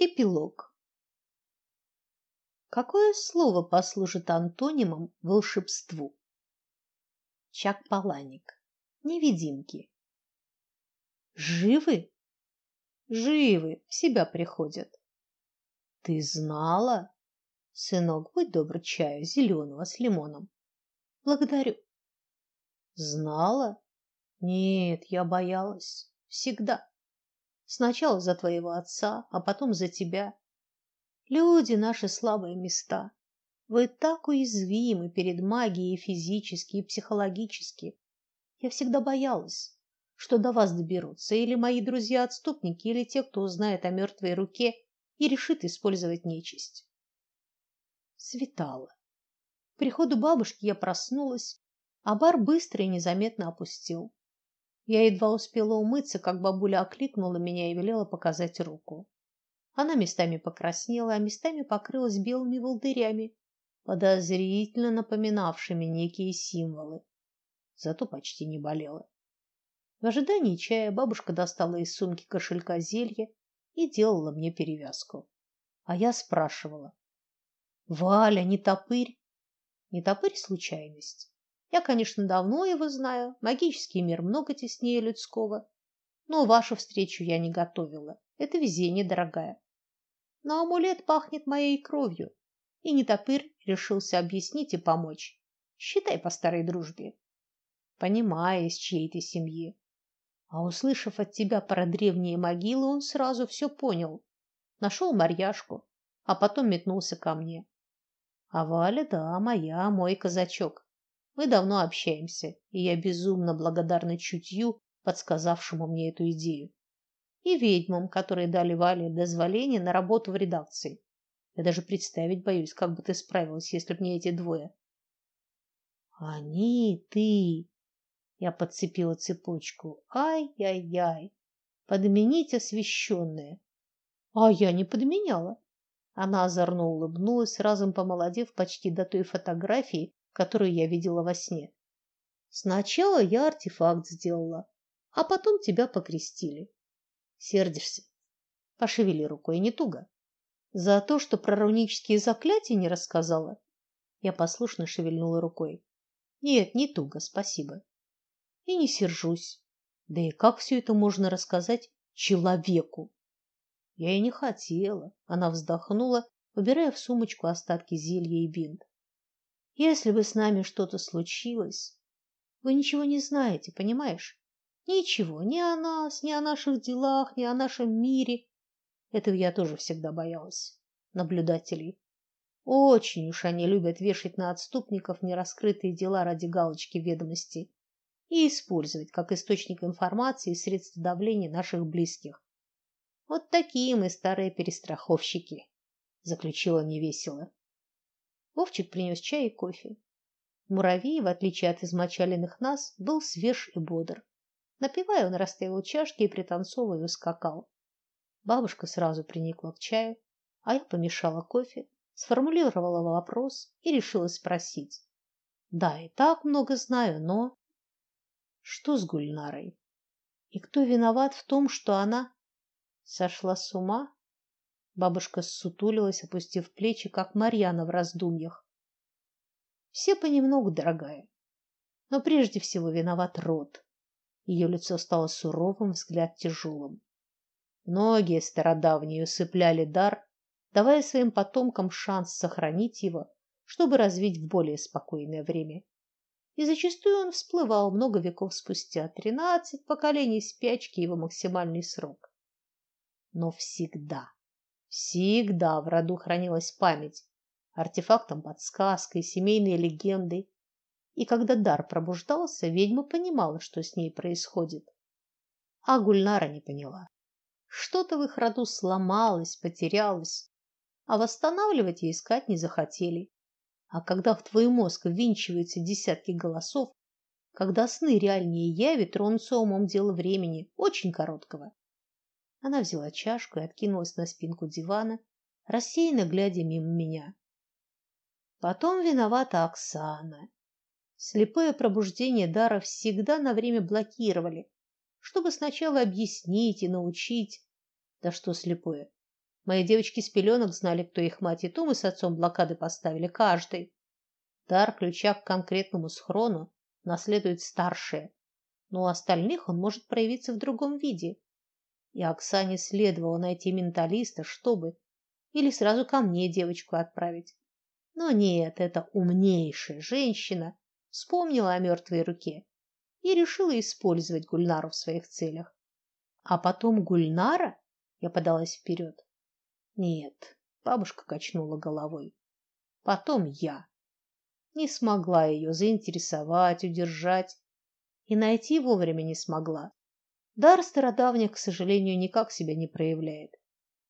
Эпилог. Какое слово послужит антонимом волшебству? Чак-Паланик. Невидимки. Живы? Живы, в себя приходят. Ты знала? Сынок, будь добр, чаю зеленого с лимоном. Благодарю. Знала? Нет, я боялась. Всегда. Сначала за твоего отца, а потом за тебя. Люди наши слабые места. Вы так уязвимы перед магией физически и психологически. Я всегда боялась, что до вас доберутся или мои друзья-отступники, или те, кто узнает о мертвой руке и решит использовать нечисть. Светало. К приходу бабушки я проснулась, а бар быстро и незаметно опустил. Я едва успела умыться, как бабуля окликнула меня и велела показать руку. Она местами покраснела, а местами покрылась белыми волдырями, подозрительно напоминавшими некие символы. Зато почти не болела. В ожидании чая бабушка достала из сумки кошелька зелье и делала мне перевязку. А я спрашивала: "Валя, не топырь? Не топырь случайность?" Я, конечно, давно его знаю. Магический мир много теснее людского. Но вашу встречу я не готовила. Это везение, дорогая. Но амулет пахнет моей кровью, и не топырь решился объяснить и помочь. Считай по старой дружбе. Понимая, из чьей ты семьи. А услышав от тебя про древние могилы, он сразу все понял. Нашел Марьяшку, а потом метнулся ко мне. А Валя, да, моя, мой казачок. Мы давно общаемся, и я безумно благодарна чутью, подсказавшему мне эту идею, и ведьмам, которые дали Вале дозволение на работу в редакции. Я даже представить боюсь, как бы ты справилась, если б не эти двое. Они, ты. Я подцепила цепочку. Ай-яй-яй. Подменить освещенное. А я не подменяла. Она озорно улыбнулась, разом помолодев почти до той фотографии, которую я видела во сне. Сначала я артефакт сделала, а потом тебя покрестили. Сердишься? Пошевели рукой, не туго. За то, что про рунические заклятия не рассказала? Я послушно шевельнула рукой. Нет, не туго, спасибо. И не сержусь. Да и как все это можно рассказать человеку? Я и не хотела. Она вздохнула, убирая в сумочку остатки зелья и бинт. Если бы с нами что-то случилось, вы ничего не знаете, понимаешь? Ничего, ни о нас, ни о наших делах, ни о нашем мире. Этого я тоже всегда боялась. Наблюдателей. Очень уж они любят вешать на отступников нераскрытые дела ради галочки ведомости и использовать как источник информации и средства давления наших близких. Вот такие мы старые перестраховщики, заключила невесело. Вовчик принес чай и кофе. Муравей, в отличие от измочаленных нас, был свеж и бодр. Напивая, он расставил чашки и пританцовывая ускакал. Бабушка сразу приникла к чаю, а я помешала кофе, сформулировала вопрос и решила спросить. Да, и так много знаю, но что с Гульнарой? И кто виноват в том, что она сошла с ума? Бабушка ссутулилась, опустив плечи, как Марьяна в раздумьях. Все понемногу, дорогая. Но прежде всего виноват род. Ее лицо стало суровым, взгляд тяжелым. Многие стародавние усыпляли дар, давая своим потомкам шанс сохранить его, чтобы развить в более спокойное время. И зачастую он всплывал много веков спустя, тринадцать поколений спячки его максимальный срок. Но всегда Всегда в роду хранилась память, артефактом подсказкой, семейной легендой. И когда дар пробуждался, ведьма понимала, что с ней происходит. А Гульнара не поняла. Что-то в их роду сломалось, потерялось, а восстанавливать и искать не захотели. А когда в твой мозг ввинчиваются десятки голосов, когда сны реальнее яви, тронутся умом дело времени, очень короткого. Она взяла чашку и откинулась на спинку дивана, рассеянно глядя мимо меня. Потом виновата Оксана. Слепое пробуждение дара всегда на время блокировали, чтобы сначала объяснить и научить. Да что слепое? Мои девочки с пеленок знали, кто их мать, и ту мы с отцом блокады поставили каждый. Дар ключа к конкретному схрону наследует старшая, но у остальных он может проявиться в другом виде. И Оксане следовало найти менталиста, чтобы или сразу ко мне девочку отправить. Но нет, эта умнейшая женщина вспомнила о мертвой руке и решила использовать Гульнару в своих целях. А потом Гульнара, я подалась вперед. Нет, бабушка качнула головой. Потом я не смогла ее заинтересовать, удержать и найти вовремя не смогла. Дар стародавних, к сожалению, никак себя не проявляет.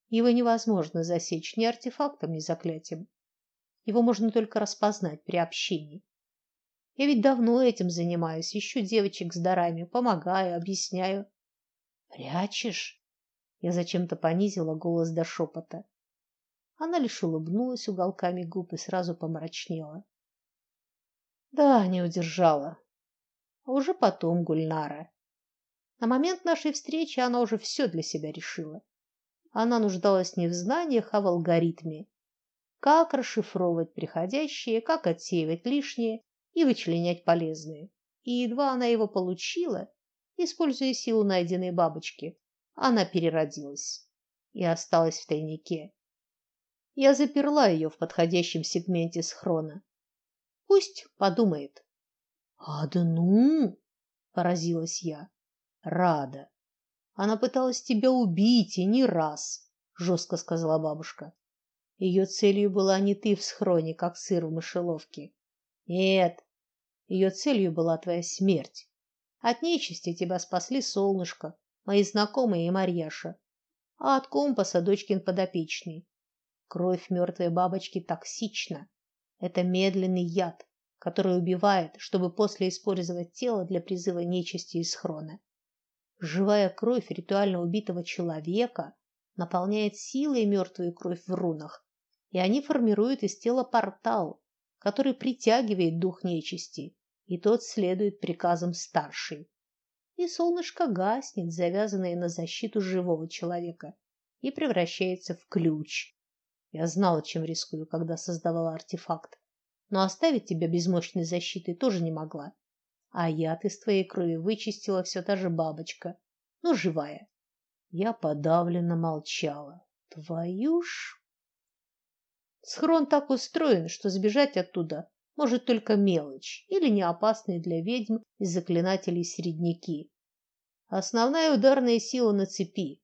Его невозможно засечь ни артефактом, ни заклятием. Его можно только распознать при общении. Я ведь давно этим занимаюсь, ищу девочек с дарами, помогаю, объясняю. Прячешь? Я зачем-то понизила голос до шепота. Она лишь улыбнулась уголками губ и сразу помрачнела. Да, не удержала. А уже потом Гульнара. На момент нашей встречи она уже все для себя решила. Она нуждалась не в знаниях, а в алгоритме. Как расшифровывать приходящее, как отсеивать лишнее и вычленять полезное. И едва она его получила, используя силу найденной бабочки, она переродилась и осталась в тайнике. Я заперла ее в подходящем сегменте схрона. Пусть подумает. А да ну, поразилась я. Рада. Она пыталась тебя убить и не раз, жестко сказала бабушка. Ее целью была не ты в схроне, как сыр в мышеловке. Нет, ее целью была твоя смерть. От нечисти тебя спасли солнышко, мои знакомые и Марьяша, а от компаса дочкин подопечный. Кровь мертвой бабочки токсична. Это медленный яд, который убивает, чтобы после использовать тело для призыва нечисти из схрона. Живая кровь ритуально убитого человека наполняет силой мертвую кровь в рунах, и они формируют из тела портал, который притягивает дух нечисти, и тот следует приказам старшей. И солнышко гаснет, завязанное на защиту живого человека, и превращается в ключ, я знала, чем рискую, когда создавала артефакт, но оставить тебя без мощной защиты тоже не могла. А яд из твоей крови вычистила все та же бабочка, но живая. Я подавленно молчала. Твою ж Схрон так устроен, что сбежать оттуда может только мелочь или неопасные для ведьм и заклинателей средняки. Основная ударная сила на цепи,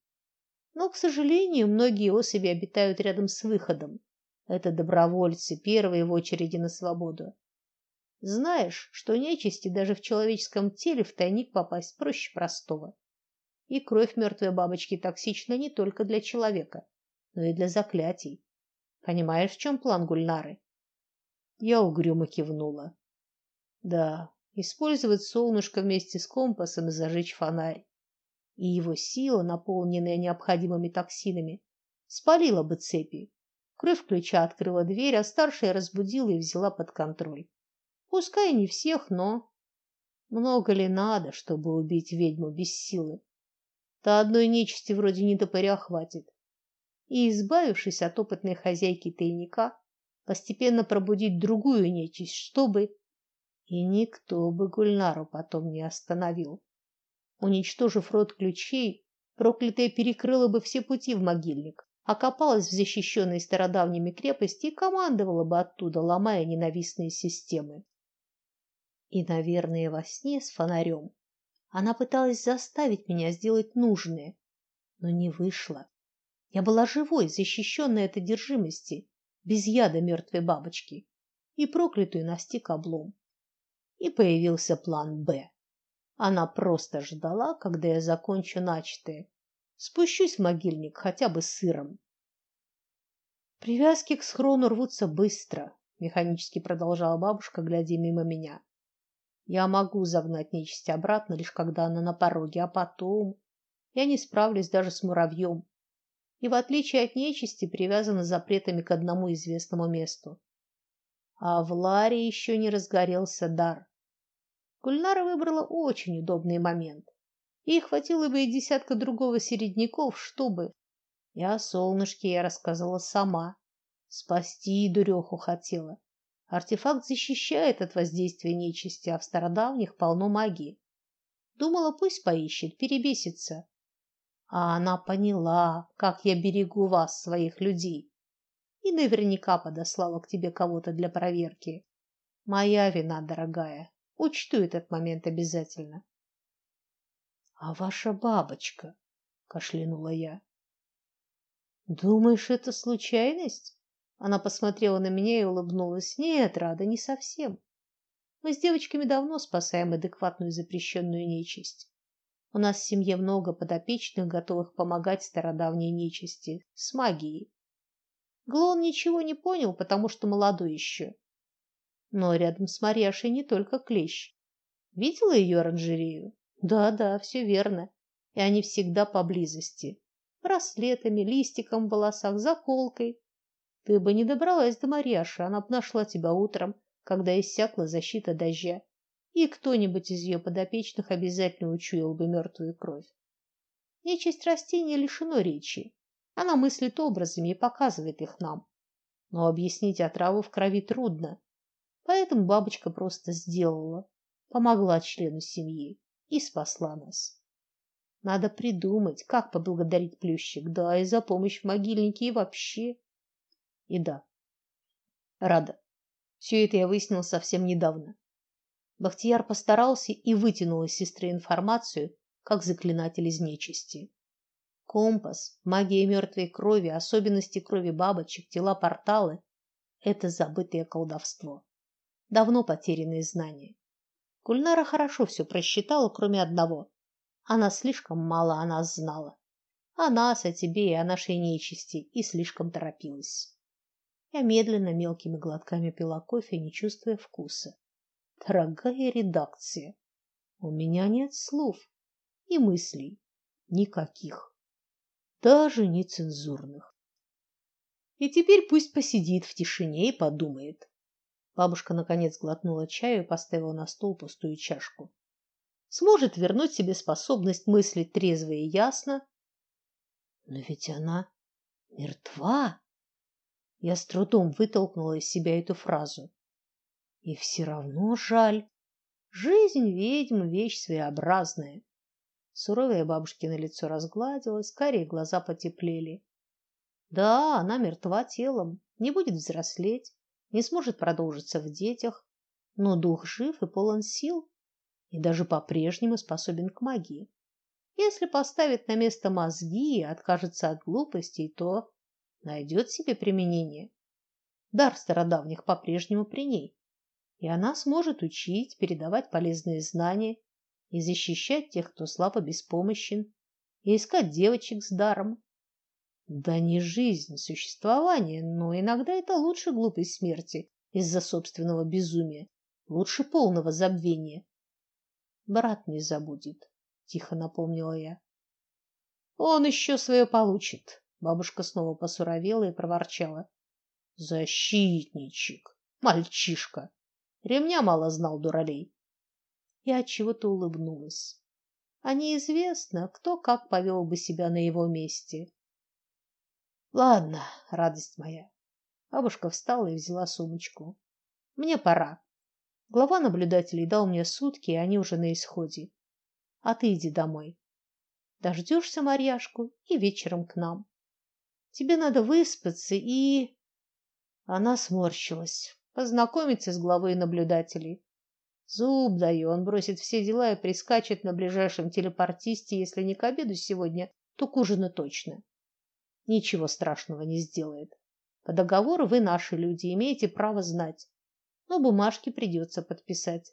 но, к сожалению, многие особи обитают рядом с выходом. Это добровольцы, первые в очереди на свободу. Знаешь, что нечисти даже в человеческом теле в тайник попасть проще простого. И кровь мертвой бабочки токсична не только для человека, но и для заклятий. Понимаешь, в чем план Гульнары? Я угрюмо кивнула. Да, использовать солнышко вместе с компасом и зажечь фонарь и его сила, наполненная необходимыми токсинами, спалила бы цепи. Кровь ключа открыла дверь, а старшая разбудила и взяла под контроль. Пускай не всех, но много ли надо, чтобы убить ведьму без силы? То одной нечисти вроде не топоря хватит. И избавившись от опытной хозяйки тайника, постепенно пробудить другую нечисть, чтобы и никто бы Гульнару потом не остановил. Уничтожив рот ключей, проклятая перекрыла бы все пути в могильник, окопалась в защищенной стародавними крепости и командовала бы оттуда, ломая ненавистные системы. И, наверное, во сне с фонарем она пыталась заставить меня сделать нужное, но не вышло. Я была живой, защищенной от одержимости, без яда мертвой бабочки, и проклятую настиг облом. И появился план Б. Она просто ждала, когда я закончу начатое. Спущусь в могильник хотя бы сыром. Привязки к схрону рвутся быстро, механически продолжала бабушка, глядя мимо меня. Я могу загнать нечисть обратно лишь когда она на пороге, а потом я не справлюсь даже с муравьем. И в отличие от нечисти, привязана запретами к одному известному месту. А в Ларе еще не разгорелся дар. Гульнара выбрала очень удобный момент. Ей хватило бы и десятка другого середняков, чтобы Я солнышке я рассказала сама. Спасти дуреху хотела. Артефакт защищает от воздействия нечисти, а в стародавних полно магии. Думала, пусть поищет, перебесится. А она поняла, как я берегу вас, своих людей, и наверняка подослала к тебе кого-то для проверки. Моя вина, дорогая. Учту этот момент обязательно. А ваша бабочка, кашлянула я. Думаешь, это случайность? Она посмотрела на меня и улыбнулась. Нет, Рада, не совсем. Мы с девочками давно спасаем адекватную запрещенную нечисть. У нас в семье много подопечных, готовых помогать стародавней нечисти с магией. Глон ничего не понял, потому что молодой еще. Но рядом с Марьяшей не только клещ. Видела ее оранжерею? Да-да, все верно. И они всегда поблизости. Браслетами, листиком в волосах, заколкой. Ты бы не добралась до Марьяши, она бы нашла тебя утром, когда иссякла защита дождя, и кто-нибудь из ее подопечных обязательно учуял бы мертвую кровь. Нечисть растения лишено речи. Она мыслит образами и показывает их нам. Но объяснить отраву в крови трудно. Поэтому бабочка просто сделала, помогла члену семьи и спасла нас. Надо придумать, как поблагодарить плющик, да и за помощь в могильнике и вообще. И да, рада. Все это я выяснил совсем недавно. Бахтияр постарался и вытянул из сестры информацию, как заклинатель из нечисти. Компас, магия мертвой крови, особенности крови бабочек, тела порталы это забытое колдовство. Давно потерянные знания. Кульнара хорошо все просчитала, кроме одного. Она слишком мало о нас знала. О нас, о тебе и о нашей нечисти, и слишком торопилась. Я медленно мелкими глотками пила кофе, не чувствуя вкуса. Дорогая редакция, у меня нет слов и мыслей никаких, даже нецензурных. И теперь пусть посидит в тишине и подумает. Бабушка наконец глотнула чаю и поставила на стол пустую чашку. Сможет вернуть себе способность мыслить трезво и ясно. Но ведь она мертва. Я с трудом вытолкнула из себя эту фразу. И все равно жаль. Жизнь ведьм вещь своеобразная. Суровое бабушкино лицо разгладилось, карие глаза потеплели. Да, она мертва телом, не будет взрослеть, не сможет продолжиться в детях, но дух жив и полон сил, и даже по-прежнему способен к магии. Если поставит на место мозги и откажется от глупостей, то найдет себе применение. Дар стародавних по-прежнему при ней, и она сможет учить, передавать полезные знания и защищать тех, кто слабо беспомощен, и искать девочек с даром. Да не жизнь, существование, но иногда это лучше глупой смерти из-за собственного безумия, лучше полного забвения. Брат не забудет, тихо напомнила я. Он еще свое получит. Бабушка снова посуровела и проворчала: "Защитничек, мальчишка, ремня мало знал дуралей". Я от чего-то улыбнулась. А неизвестно, кто как повел бы себя на его месте. Ладно, радость моя. Бабушка встала и взяла сумочку. Мне пора. Глава наблюдателей дал мне сутки, и они уже на исходе. А ты иди домой. Дождешься Марьяшку и вечером к нам. Тебе надо выспаться и Она сморщилась. Познакомиться с главой наблюдателей. Зуб даю, он бросит все дела и прискачет на ближайшем телепортисте, если не к обеду сегодня, то к ужину точно. Ничего страшного не сделает. По договору вы наши люди, имеете право знать. Но бумажки придется подписать,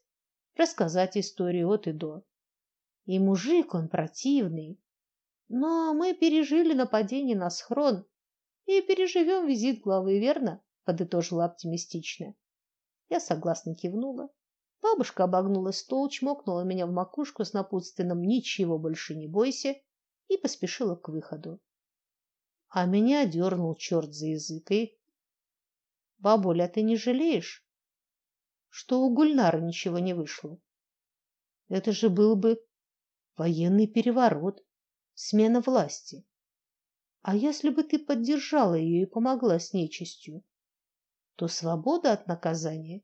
рассказать историю от и до. И мужик он противный. Но мы пережили нападение на схрон и переживем визит главы, верно? подытожила оптимистично. Я согласно кивнула. Бабушка обогнула стол, чмокнула меня в макушку с напутственным ничего больше не бойся и поспешила к выходу. А меня дернул черт за язык и Бабуля, ты не жалеешь, что у Гульнары ничего не вышло? Это же был бы военный переворот, смена власти. А если бы ты поддержала ее и помогла с нечистью, то свобода от наказания,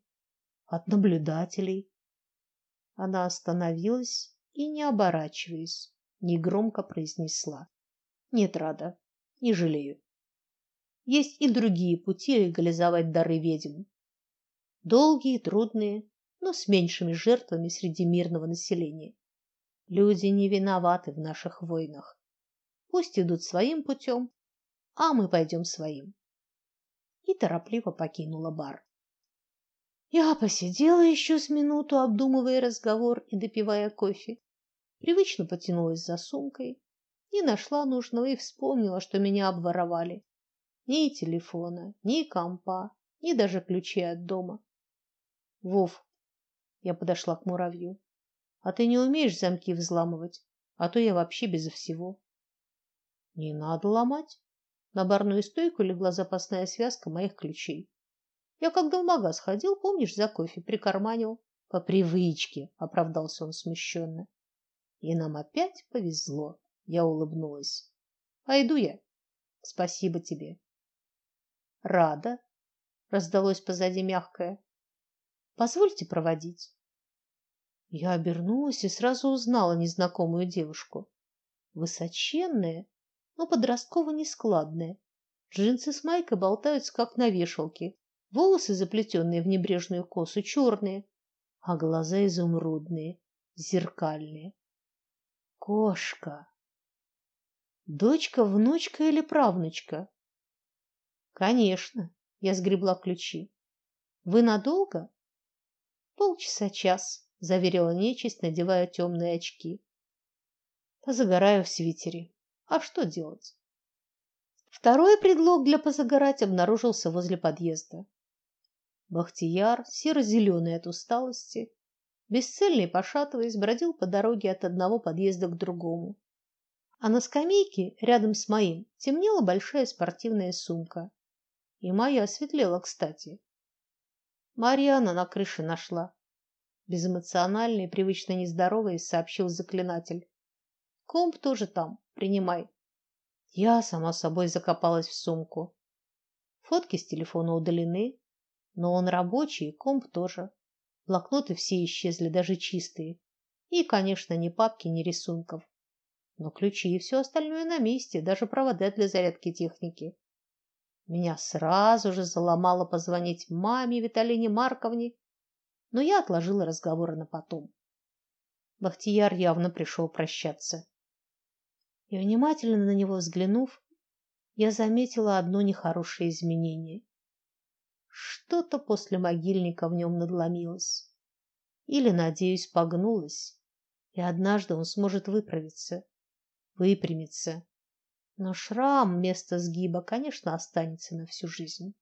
от наблюдателей. Она остановилась и, не оборачиваясь, негромко произнесла: "Нет, Рада, не жалею. Есть и другие пути легализовать дары ведьм. Долгие, трудные, но с меньшими жертвами среди мирного населения. Люди не виноваты в наших войнах. Пусть идут своим путем, а мы пойдем своим. И торопливо покинула бар. Я посидела еще с минуту, обдумывая разговор и допивая кофе. Привычно потянулась за сумкой, не нашла нужного и вспомнила, что меня обворовали. Ни телефона, ни компа, ни даже ключей от дома. Вов, я подошла к муравью. А ты не умеешь замки взламывать, а то я вообще без всего. Не надо ломать. На барную стойку легла запасная связка моих ключей. Я когда в магаз ходил, помнишь, за кофе прикарманил по привычке, оправдался он смущенно. И нам опять повезло. Я улыбнулась. Пойду я. Спасибо тебе. Рада, раздалось позади мягкое. Позвольте проводить. Я обернулась и сразу узнала незнакомую девушку. Высоченная, но подростково нескладная. Джинсы с майкой болтаются как на вешалке, волосы заплетенные в небрежную косу черные, а глаза изумрудные, зеркальные. Кошка. Дочка, внучка или правнучка? Конечно, я сгребла ключи. Вы надолго? Полчаса, час, заверила нечисть, надевая темные очки. Позагораю в свитере. А что делать? Второй предлог для позагорать обнаружился возле подъезда. Бахтияр, серо-зеленый от усталости, бесцельно пошатываясь, бродил по дороге от одного подъезда к другому. А на скамейке рядом с моим темнела большая спортивная сумка. И моя осветлела, кстати. Марьяна на крыше нашла. Безэмоционально и привычно нездоровый сообщил заклинатель. Комп тоже там. Принимай. Я сама собой закопалась в сумку. Фотки с телефона удалены, но он рабочий, комп тоже. Блокноты все исчезли, даже чистые. И, конечно, ни папки, ни рисунков. Но ключи и все остальное на месте, даже провода для зарядки техники. Меня сразу же заломало позвонить маме Виталине Марковне, но я отложила разговоры на потом. Бахтияр явно пришел прощаться и внимательно на него взглянув, я заметила одно нехорошее изменение. Что-то после могильника в нем надломилось. Или, надеюсь, погнулось, и однажды он сможет выправиться, выпрямиться. Но шрам вместо сгиба, конечно, останется на всю жизнь.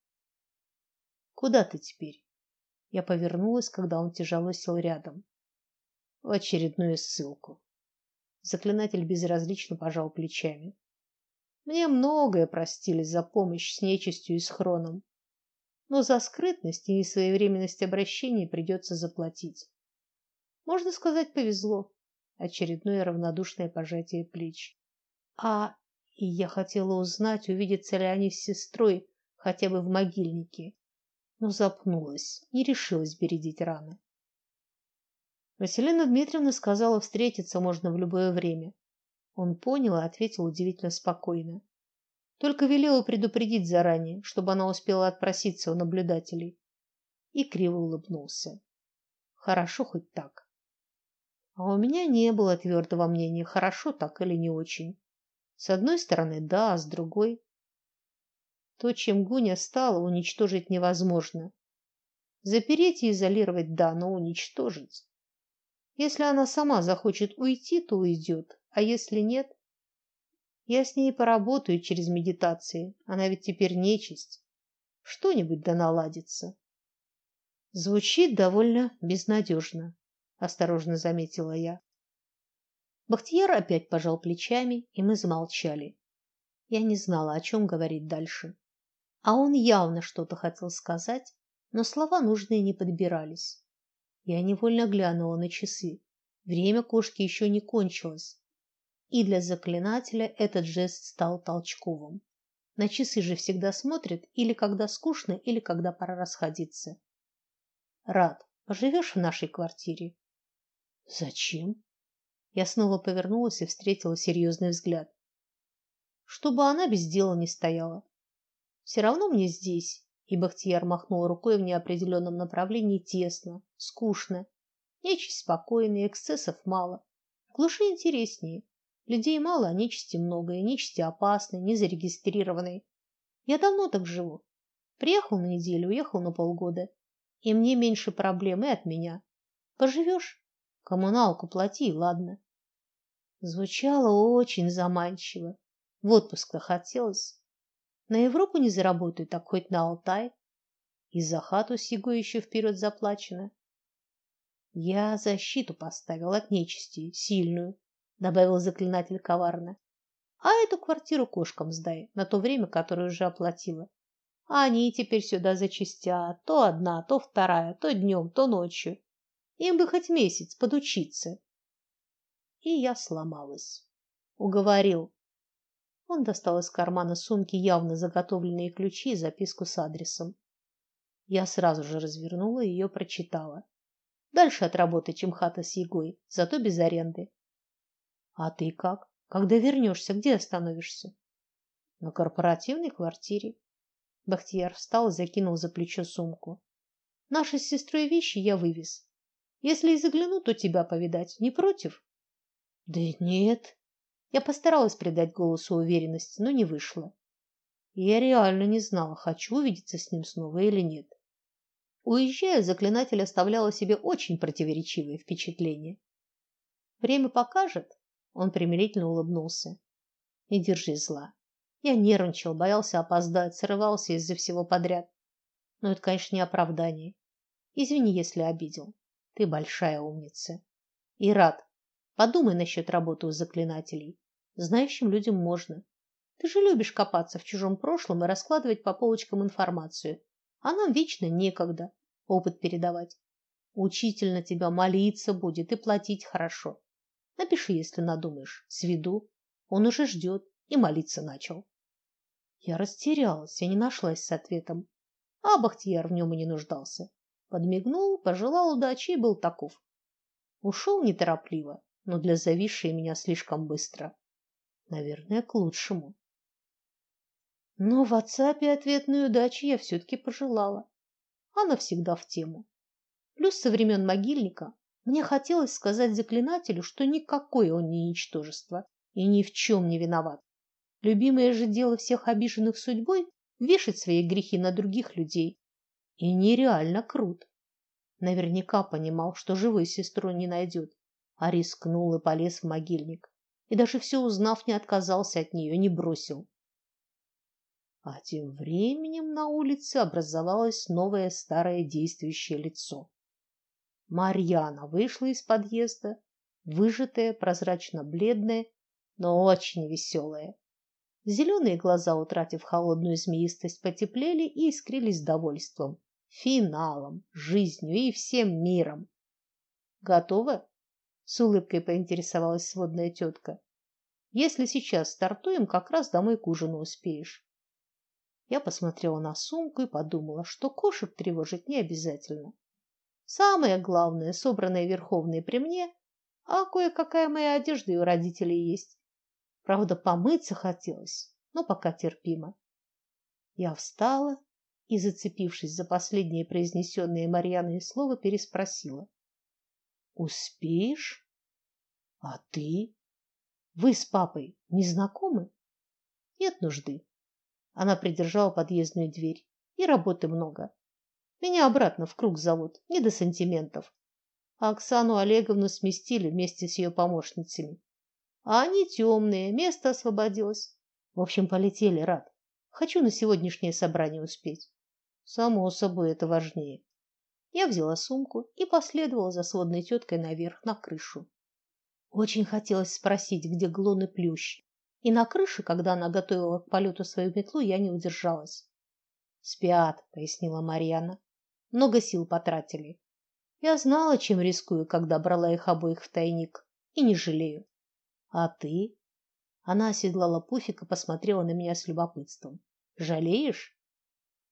Куда ты теперь? Я повернулась, когда он тяжело сел рядом. В очередную ссылку. Заклинатель безразлично пожал плечами. Мне многое простили за помощь с нечистью и с хроном, но за скрытность и несвоевременность обращения придется заплатить. Можно сказать, повезло. Очередное равнодушное пожатие плеч. А и я хотела узнать, увидятся ли они с сестрой хотя бы в могильнике, но запнулась, не решилась бередить раны. Василина Дмитриевна сказала, встретиться можно в любое время. Он понял и ответил удивительно спокойно. Только велела предупредить заранее, чтобы она успела отпроситься у наблюдателей. И криво улыбнулся. Хорошо хоть так. А у меня не было твердого мнения, хорошо так или не очень. С одной стороны, да, а с другой то, чем Гуня стала, уничтожить невозможно. Запереть и изолировать да, но уничтожить если она сама захочет уйти, то уйдет, а если нет, я с ней поработаю через медитации. Она ведь теперь нечисть. Что-нибудь да наладится. Звучит довольно безнадежно, осторожно заметила я. Бахтияр опять пожал плечами, и мы замолчали. Я не знала, о чем говорить дальше. А он явно что-то хотел сказать, но слова нужные не подбирались. Я невольно глянула на часы. Время кошки еще не кончилось. И для заклинателя этот жест стал толчковым. На часы же всегда смотрят или когда скучно, или когда пора расходиться. Рад, поживешь в нашей квартире? Зачем? Я снова повернулась и встретила серьезный взгляд. Чтобы она без дела не стояла. Все равно мне здесь, и Бахтияр махнул рукой в неопределенном направлении, тесно, скучно. Нечисть спокойная, эксцессов мало. В глуши интереснее. Людей мало, а нечисти много, и нечисти опасной, незарегистрированной. Я давно так живу. Приехал на неделю, уехал на полгода. И мне меньше проблем и от меня. Поживешь? Коммуналку плати, ладно. Звучало очень заманчиво. В отпуск-то хотелось. На Европу не заработаю, так хоть на Алтай. И за хату с Егой еще вперед заплачено. Я защиту поставил от нечисти, сильную, добавил заклинатель коварно. А эту квартиру кошкам сдай на то время, которое уже оплатила. А они теперь сюда зачастят, то одна, то вторая, то днем, то ночью. Им бы хоть месяц подучиться. И я сломалась. Уговорил. Он достал из кармана сумки явно заготовленные ключи и записку с адресом. Я сразу же развернула и ее прочитала. Дальше от работы, чем хата с Егой, зато без аренды. А ты как? Когда вернешься, где остановишься? На корпоративной квартире. Бахтияр встал и закинул за плечо сумку. Наши с сестрой вещи я вывез. Если и загляну, то тебя повидать. Не против? Да нет. Я постаралась придать голосу уверенности, но не вышло. Я реально не знала, хочу увидеться с ним снова или нет. Уезжая, заклинатель оставлял о себе очень противоречивые впечатления. Время покажет, он примирительно улыбнулся. Не держи зла. Я нервничал, боялся опоздать, срывался из-за всего подряд. Но это, конечно, не оправдание. Извини, если обидел. Ты большая умница. И рад. Подумай насчет работы у заклинателей. Знающим людям можно. Ты же любишь копаться в чужом прошлом и раскладывать по полочкам информацию. А нам вечно некогда опыт передавать. Учитель на тебя молиться будет и платить хорошо. Напиши, если надумаешь. Сведу. Он уже ждет и молиться начал. Я растерялась, я не нашлась с ответом. А Бахтияр в нем и не нуждался. Подмигнул, пожелал удачи и был таков. Ушел неторопливо, но для зависшей меня слишком быстро. Наверное, к лучшему. Но в WhatsApp ответной удачи я все-таки пожелала. Она всегда в тему. Плюс со времен могильника мне хотелось сказать заклинателю, что никакое он не ничтожество и ни в чем не виноват. Любимое же дело всех обиженных судьбой вешать свои грехи на других людей. И нереально крут. Наверняка понимал, что живой сестру не найдет, а рискнул и полез в могильник. И даже все узнав, не отказался от нее, не бросил. А тем временем на улице образовалось новое старое действующее лицо. Марьяна вышла из подъезда, выжатая, прозрачно-бледная, но очень веселая. Зеленые глаза, утратив холодную змеистость, потеплели и искрились довольством, финалом, жизнью и всем миром. Готова? С улыбкой поинтересовалась сводная тетка. Если сейчас стартуем, как раз домой к ужину успеешь. Я посмотрела на сумку и подумала, что кошек тревожить не обязательно. Самое главное, собранное верховное при мне, а кое-какая моя одежда и у родителей есть. Правда, помыться хотелось, но пока терпимо. Я встала и, зацепившись за последнее произнесенное Марьяной слово, переспросила: "Успеешь? А ты? Вы с папой не знакомы? Нет нужды. Она придержала подъездную дверь. И работы много. Меня обратно в круг зовут, не до сантиментов. А Оксану Олеговну сместили вместе с ее помощницами. А они темные, место освободилось. В общем, полетели, рад. Хочу на сегодняшнее собрание успеть. Само собой, это важнее. Я взяла сумку и последовала за сводной теткой наверх на крышу. Очень хотелось спросить, где Глон и Плющ, и на крыше, когда она готовила к полету свою метлу, я не удержалась. Спят, пояснила Марьяна. Много сил потратили. Я знала, чем рискую, когда брала их обоих в тайник, и не жалею. А ты? Она оседлала пуфик и посмотрела на меня с любопытством. Жалеешь?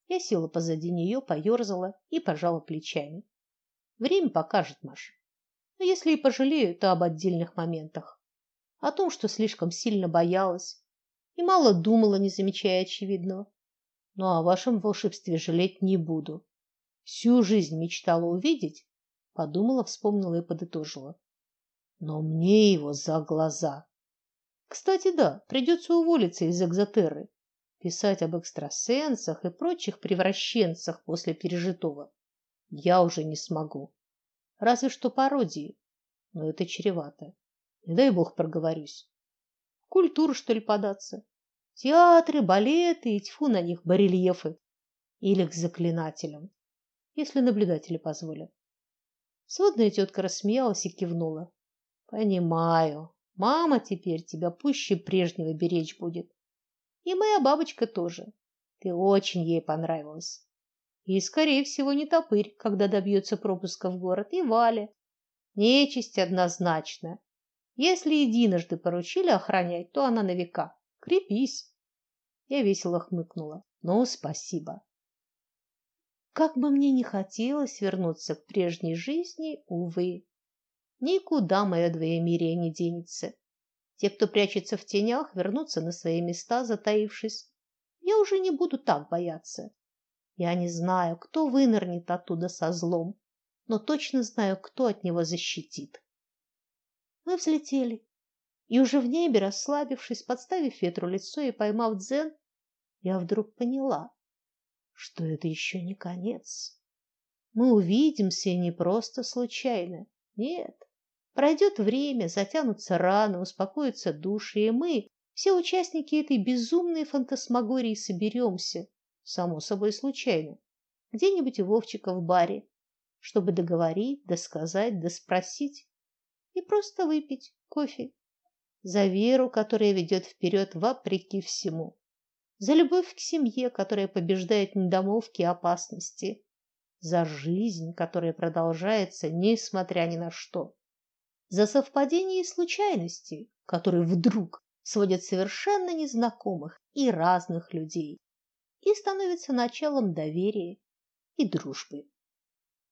Я села позади нее, поерзала и пожала плечами. Время покажет, Маша. Но если и пожалею, то об отдельных моментах. О том, что слишком сильно боялась и мало думала, не замечая очевидного. Но о вашем волшебстве жалеть не буду. Всю жизнь мечтала увидеть, подумала, вспомнила и подытожила. Но мне его за глаза. Кстати, да, придется уволиться из экзотерры. Писать об экстрасенсах и прочих превращенцах после пережитого я уже не смогу. Разве что пародии, но это чревато. Не дай бог проговорюсь. В культуру что ли податься? Театры, балеты и тьфу на них барельефы. Или к заклинателям, если наблюдатели позволят. Сводная тетка рассмеялась и кивнула. Понимаю. Мама теперь тебя пуще прежнего беречь будет. И моя бабочка тоже. Ты очень ей понравилась. И, скорее всего, не топырь, когда добьется пропуска в город, и Валя. Нечисть однозначно. Если единожды поручили охранять, то она на века. Крепись. Я весело хмыкнула. Ну, спасибо. Как бы мне не хотелось вернуться к прежней жизни, увы, никуда мое двоемирие не денется. Те, кто прячется в тенях, вернутся на свои места, затаившись. Я уже не буду так бояться. Я не знаю, кто вынырнет оттуда со злом, но точно знаю, кто от него защитит. Мы взлетели, и уже в небе, расслабившись, подставив ветру лицо и поймав дзен, я вдруг поняла, что это еще не конец. Мы увидимся не просто случайно. Нет. Пройдет время, затянутся раны, успокоятся души, и мы, все участники этой безумной фантасмагории, соберемся, само собой случайно, где-нибудь у Вовчика в баре, чтобы договорить, досказать, доспросить и просто выпить кофе за веру, которая ведет вперед вопреки всему, за любовь к семье, которая побеждает недомолвки и опасности, за жизнь, которая продолжается несмотря ни на что за совпадения и случайности, которые вдруг сводят совершенно незнакомых и разных людей и становятся началом доверия и дружбы.